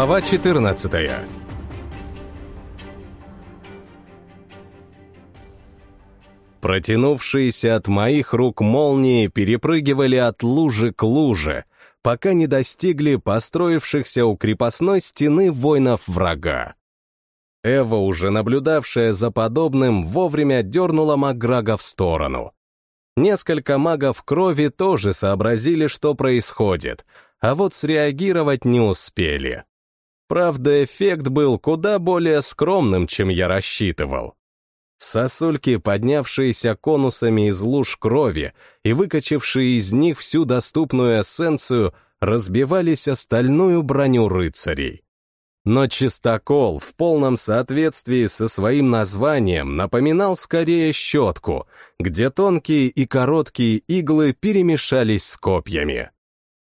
Глава 14 Протянувшиеся от моих рук молнии перепрыгивали от лужи к луже, пока не достигли построившихся у крепостной стены воинов врага. Эва, уже наблюдавшая за подобным, вовремя дернула Маграга в сторону. Несколько магов крови тоже сообразили, что происходит, а вот среагировать не успели. Правда, эффект был куда более скромным, чем я рассчитывал. Сосульки, поднявшиеся конусами из луж крови и выкачавшие из них всю доступную эссенцию, разбивались о стальную броню рыцарей. Но чистокол в полном соответствии со своим названием напоминал скорее щетку, где тонкие и короткие иглы перемешались с копьями.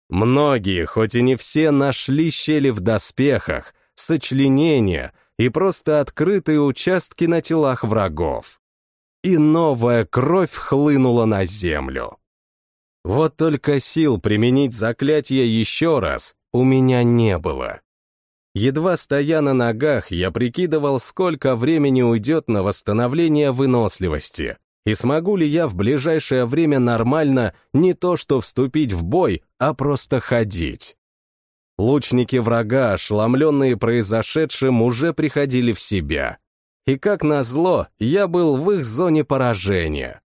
Многие, хоть и не все, нашли щели в доспехах, сочленения — и просто открытые участки на телах врагов. И новая кровь хлынула на землю. Вот только сил применить заклятие еще раз у меня не было. Едва стоя на ногах, я прикидывал, сколько времени уйдет на восстановление выносливости, и смогу ли я в ближайшее время нормально не то что вступить в бой, а просто ходить. Лучники врага, ошеломленные произошедшим, уже приходили в себя. И как назло, я был в их зоне поражения.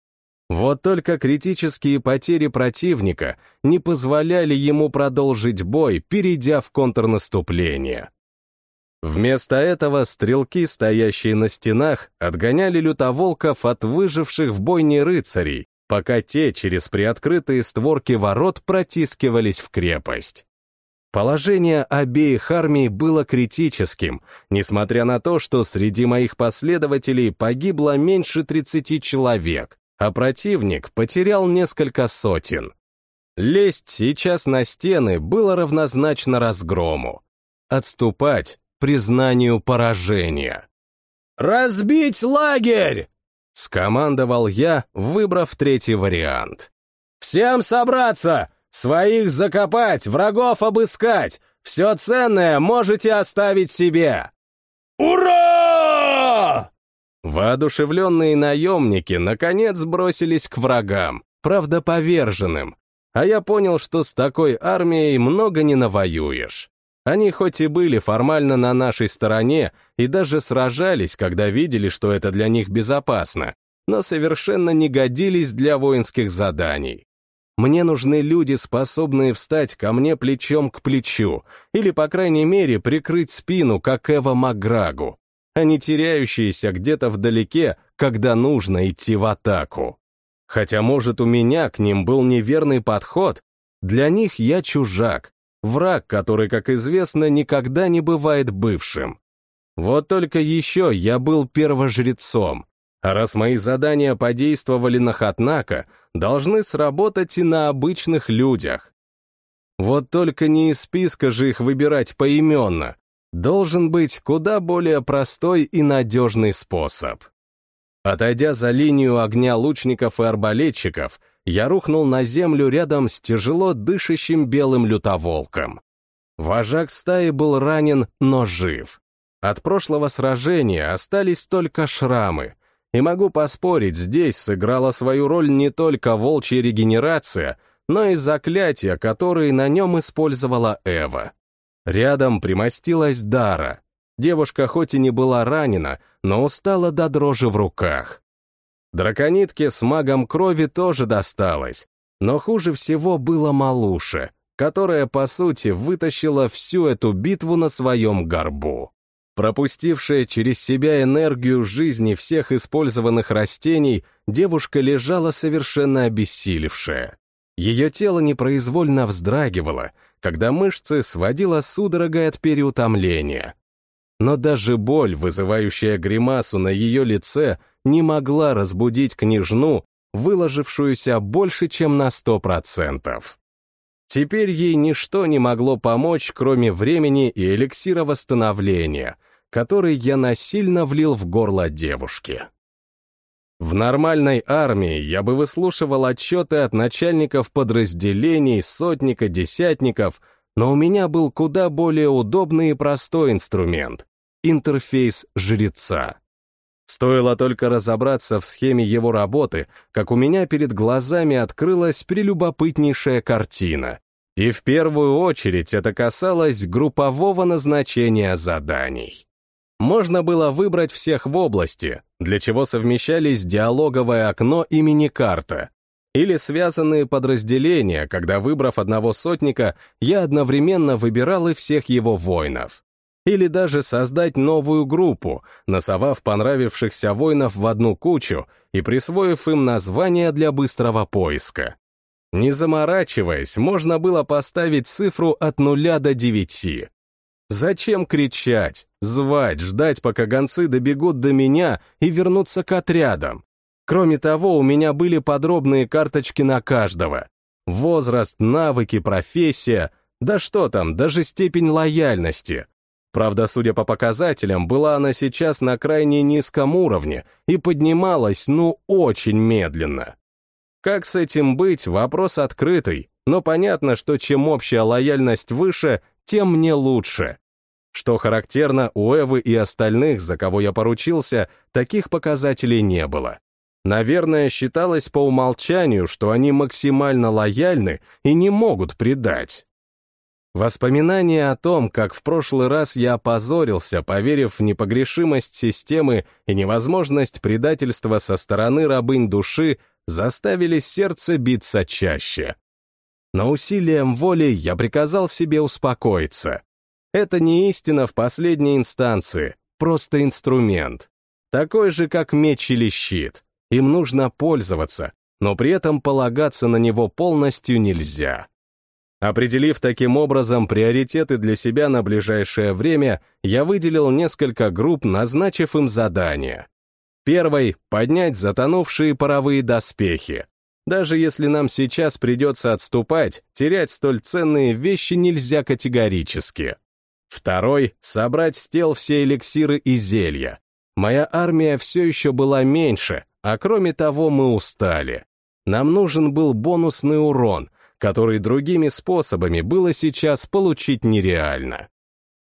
Вот только критические потери противника не позволяли ему продолжить бой, перейдя в контрнаступление. Вместо этого стрелки, стоящие на стенах, отгоняли лютоволков от выживших в бойне рыцарей, пока те через приоткрытые створки ворот протискивались в крепость. Положение обеих армий было критическим, несмотря на то, что среди моих последователей погибло меньше 30 человек, а противник потерял несколько сотен. Лезть сейчас на стены было равнозначно разгрому. Отступать — признанию поражения. «Разбить лагерь!» — скомандовал я, выбрав третий вариант. «Всем собраться! Своих закопать, врагов обыскать. Все ценное можете оставить себе. Ура! Воодушевленные наемники наконец бросились к врагам, правда поверженным. А я понял, что с такой армией много не навоюешь. Они хоть и были формально на нашей стороне и даже сражались, когда видели, что это для них безопасно, но совершенно не годились для воинских заданий. Мне нужны люди, способные встать ко мне плечом к плечу, или, по крайней мере, прикрыть спину, как Эва Макграгу, а не теряющиеся где-то вдалеке, когда нужно идти в атаку. Хотя, может, у меня к ним был неверный подход, для них я чужак, враг, который, как известно, никогда не бывает бывшим. Вот только еще я был первожрецом, а раз мои задания подействовали на Хатнака, должны сработать и на обычных людях. Вот только не из списка же их выбирать поименно. Должен быть куда более простой и надежный способ. Отойдя за линию огня лучников и арбалетчиков, я рухнул на землю рядом с тяжело дышащим белым лютоволком. Вожак стаи был ранен, но жив. От прошлого сражения остались только шрамы — и могу поспорить, здесь сыграла свою роль не только волчья регенерация, но и заклятия, которые на нем использовала Эва. Рядом примостилась Дара. Девушка хоть и не была ранена, но устала до дрожи в руках. Драконитке с магом крови тоже досталось, но хуже всего было Малуша, которая, по сути, вытащила всю эту битву на своем горбу пропустившая через себя энергию жизни всех использованных растений, девушка лежала совершенно обессилевшая. Ее тело непроизвольно вздрагивало, когда мышцы сводила судорогой от переутомления. Но даже боль, вызывающая гримасу на ее лице, не могла разбудить княжну, выложившуюся больше, чем на сто процентов. Теперь ей ничто не могло помочь, кроме времени и эликсира восстановления, который я насильно влил в горло девушки. В нормальной армии я бы выслушивал отчеты от начальников подразделений, сотника, десятников, но у меня был куда более удобный и простой инструмент — интерфейс жреца. Стоило только разобраться в схеме его работы, как у меня перед глазами открылась прелюбопытнейшая картина. И в первую очередь это касалось группового назначения заданий. Можно было выбрать всех в области, для чего совмещались диалоговое окно и мини-карта, или связанные подразделения, когда, выбрав одного сотника, я одновременно выбирал и всех его воинов или даже создать новую группу, насовав понравившихся воинов в одну кучу и присвоив им название для быстрого поиска. Не заморачиваясь, можно было поставить цифру от нуля до девяти. Зачем кричать, звать, ждать, пока гонцы добегут до меня и вернутся к отрядам? Кроме того, у меня были подробные карточки на каждого. Возраст, навыки, профессия, да что там, даже степень лояльности. Правда, судя по показателям, была она сейчас на крайне низком уровне и поднималась, ну, очень медленно. Как с этим быть, вопрос открытый, но понятно, что чем общая лояльность выше, тем мне лучше. Что характерно, у Эвы и остальных, за кого я поручился, таких показателей не было. Наверное, считалось по умолчанию, что они максимально лояльны и не могут предать. Воспоминания о том, как в прошлый раз я опозорился, поверив в непогрешимость системы и невозможность предательства со стороны рабынь души, заставили сердце биться чаще. Но усилием воли я приказал себе успокоиться. Это не истина в последней инстанции, просто инструмент. Такой же, как меч или щит. Им нужно пользоваться, но при этом полагаться на него полностью нельзя. Определив таким образом приоритеты для себя на ближайшее время, я выделил несколько групп, назначив им задания. Первой — поднять затонувшие паровые доспехи. Даже если нам сейчас придется отступать, терять столь ценные вещи нельзя категорически. Второй — собрать с тел все эликсиры и зелья. Моя армия все еще была меньше, а кроме того мы устали. Нам нужен был бонусный урон — который другими способами было сейчас получить нереально.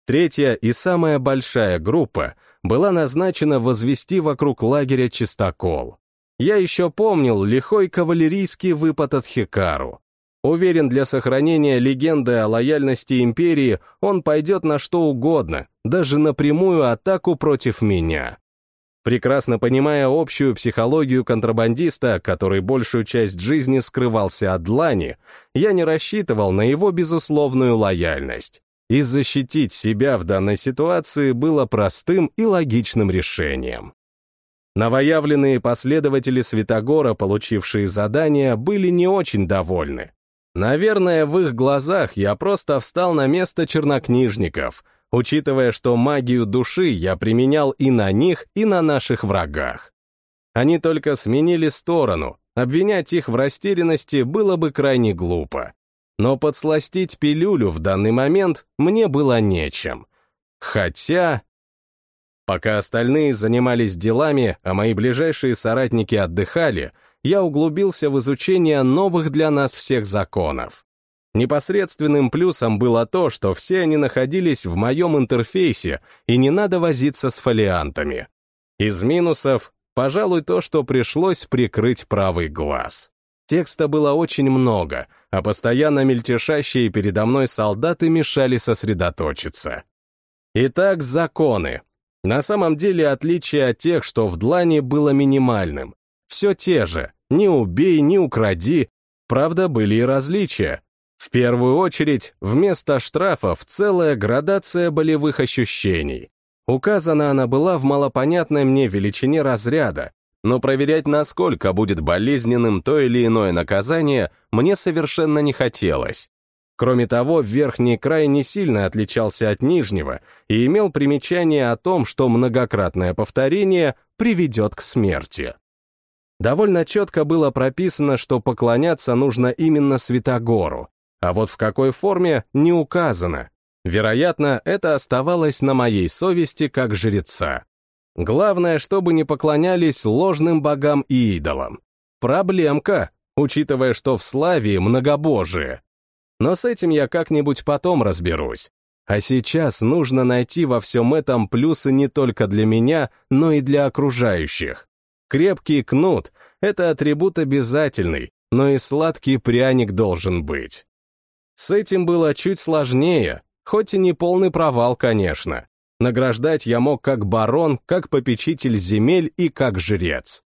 Третья и самая большая группа была назначена возвести вокруг лагеря чистокол. Я еще помнил лихой кавалерийский выпад от Хикару. Уверен, для сохранения легенды о лояльности империи он пойдет на что угодно, даже на прямую атаку против меня. Прекрасно понимая общую психологию контрабандиста, который большую часть жизни скрывался от длани, я не рассчитывал на его безусловную лояльность. И защитить себя в данной ситуации было простым и логичным решением. Новоявленные последователи Святогора, получившие задания, были не очень довольны. Наверное, в их глазах я просто встал на место чернокнижников — учитывая, что магию души я применял и на них, и на наших врагах. Они только сменили сторону, обвинять их в растерянности было бы крайне глупо. Но подсластить пилюлю в данный момент мне было нечем. Хотя... Пока остальные занимались делами, а мои ближайшие соратники отдыхали, я углубился в изучение новых для нас всех законов. Непосредственным плюсом было то, что все они находились в моем интерфейсе, и не надо возиться с фолиантами. Из минусов, пожалуй, то, что пришлось прикрыть правый глаз. Текста было очень много, а постоянно мельтешащие передо мной солдаты мешали сосредоточиться. Итак, законы. На самом деле отличие от тех, что в длани, было минимальным. Все те же. Не убей, не укради. Правда, были и различия. В первую очередь, вместо штрафов целая градация болевых ощущений. Указана она была в малопонятной мне величине разряда, но проверять, насколько будет болезненным то или иное наказание, мне совершенно не хотелось. Кроме того, верхний край не сильно отличался от нижнего и имел примечание о том, что многократное повторение приведет к смерти. Довольно четко было прописано, что поклоняться нужно именно Святогору, а вот в какой форме не указано. Вероятно, это оставалось на моей совести как жреца. Главное, чтобы не поклонялись ложным богам и идолам. Проблемка, учитывая, что в Славии многобожие. Но с этим я как-нибудь потом разберусь. А сейчас нужно найти во всем этом плюсы не только для меня, но и для окружающих. Крепкий кнут — это атрибут обязательный, но и сладкий пряник должен быть. С этим было чуть сложнее, хоть и не полный провал, конечно. Награждать я мог как барон, как попечитель земель и как жрец.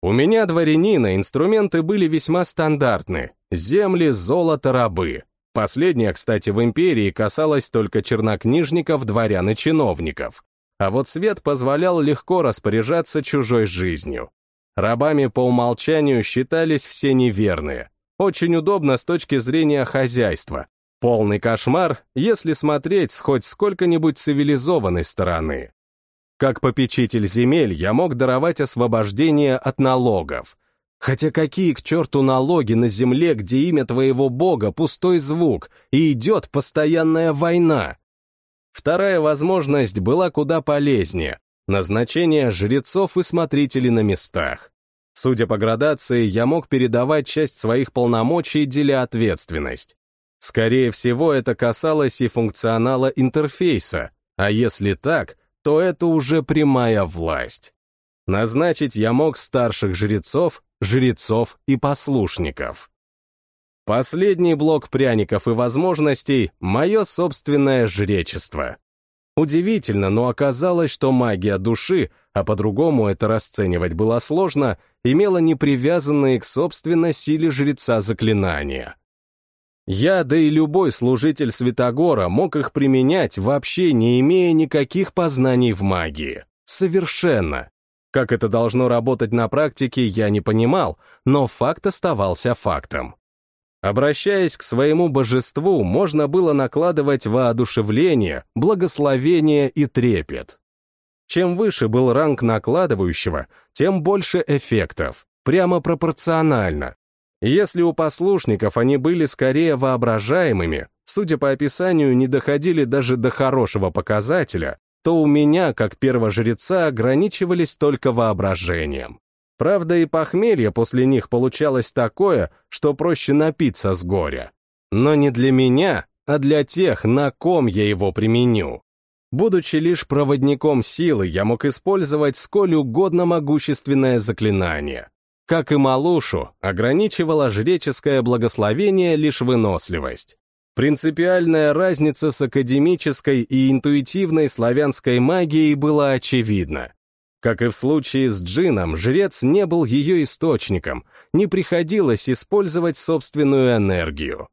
У меня, дворянина, инструменты были весьма стандартны. Земли, золото, рабы. Последнее, кстати, в империи касалось только чернокнижников, дворян и чиновников. А вот свет позволял легко распоряжаться чужой жизнью. Рабами по умолчанию считались все неверные. Очень удобно с точки зрения хозяйства. Полный кошмар, если смотреть с хоть сколько-нибудь цивилизованной стороны. Как попечитель земель я мог даровать освобождение от налогов. Хотя какие к черту налоги на земле, где имя твоего бога — пустой звук, и идет постоянная война? Вторая возможность была куда полезнее — назначение жрецов и смотрителей на местах. Судя по градации, я мог передавать часть своих полномочий, деля ответственность. Скорее всего, это касалось и функционала интерфейса, а если так, то это уже прямая власть. Назначить я мог старших жрецов, жрецов и послушников. Последний блок пряников и возможностей — мое собственное жречество. Удивительно, но оказалось, что магия души, а по-другому это расценивать было сложно, имела непривязанные к собственной силе жреца заклинания. Я, да и любой служитель Святогора мог их применять, вообще не имея никаких познаний в магии. Совершенно. Как это должно работать на практике, я не понимал, но факт оставался фактом. Обращаясь к своему божеству, можно было накладывать воодушевление, благословение и трепет. Чем выше был ранг накладывающего, тем больше эффектов, прямо пропорционально, если у послушников они были скорее воображаемыми, судя по описанию, не доходили даже до хорошего показателя, то у меня, как первожреца, ограничивались только воображением. Правда, и похмелье после них получалось такое, что проще напиться с горя. Но не для меня, а для тех, на ком я его применю. Будучи лишь проводником силы, я мог использовать сколь угодно могущественное заклинание. Как и Малушу, ограничивало жреческое благословение лишь выносливость. Принципиальная разница с академической и интуитивной славянской магией была очевидна. Как и в случае с джином, жрец не был ее источником, не приходилось использовать собственную энергию.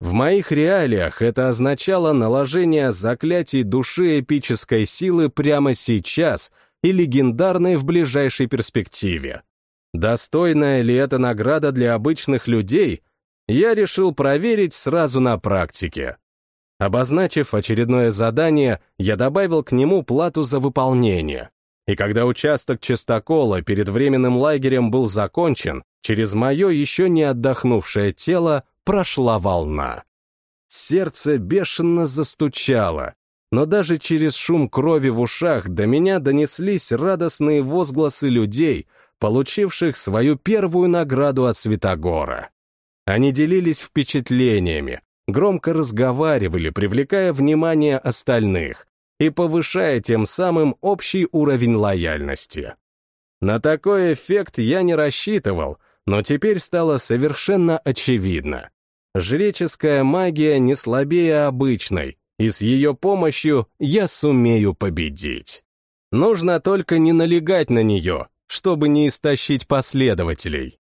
В моих реалиях это означало наложение заклятий души эпической силы прямо сейчас и легендарной в ближайшей перспективе. Достойная ли это награда для обычных людей, я решил проверить сразу на практике. Обозначив очередное задание, я добавил к нему плату за выполнение. И когда участок чистокола перед временным лагерем был закончен, через мое еще не отдохнувшее тело прошла волна. Сердце бешено застучало, но даже через шум крови в ушах до меня донеслись радостные возгласы людей, получивших свою первую награду от Святогора. Они делились впечатлениями, громко разговаривали, привлекая внимание остальных и повышая тем самым общий уровень лояльности. На такой эффект я не рассчитывал, но теперь стало совершенно очевидно. Жреческая магия не слабее обычной, и с ее помощью я сумею победить. Нужно только не налегать на нее, чтобы не истощить последователей.